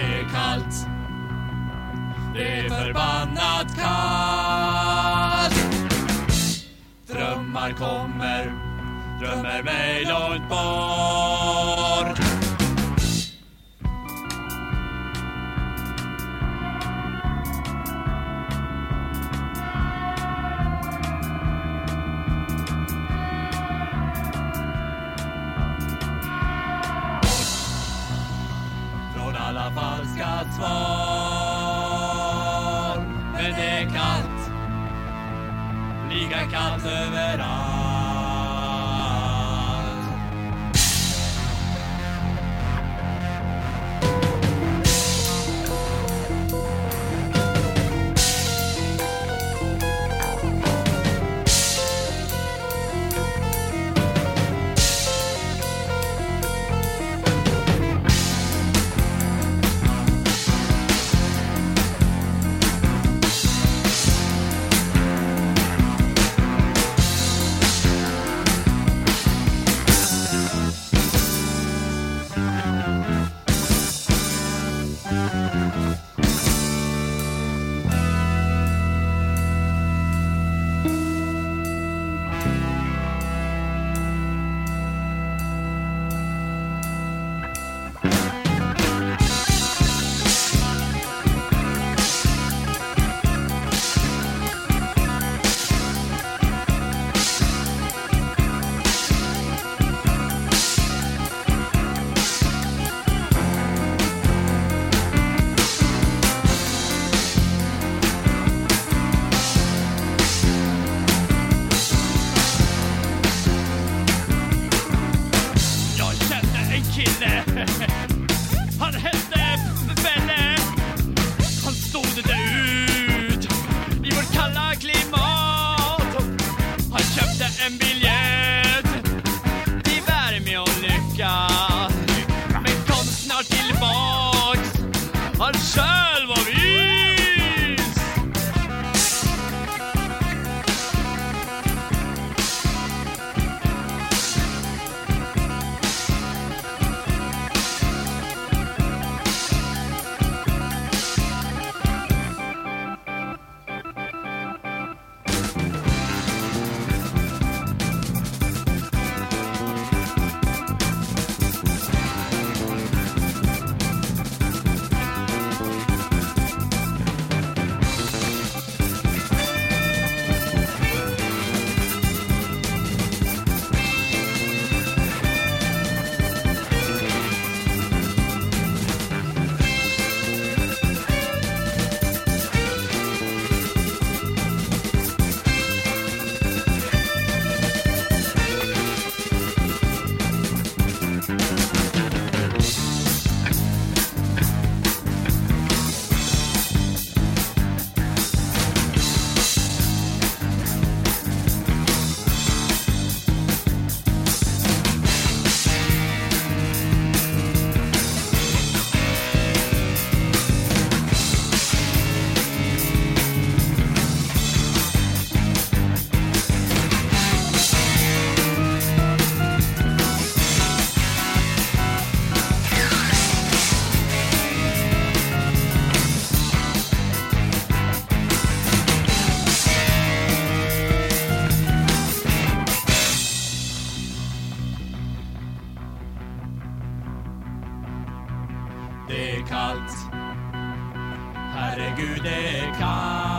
Det är kallt. Det är förbannat kallt. Drömmar kommer, drömmer mig långt bort. Flyga kallt överallt. sunshine. Det är kallt. Herregud, det är kallt.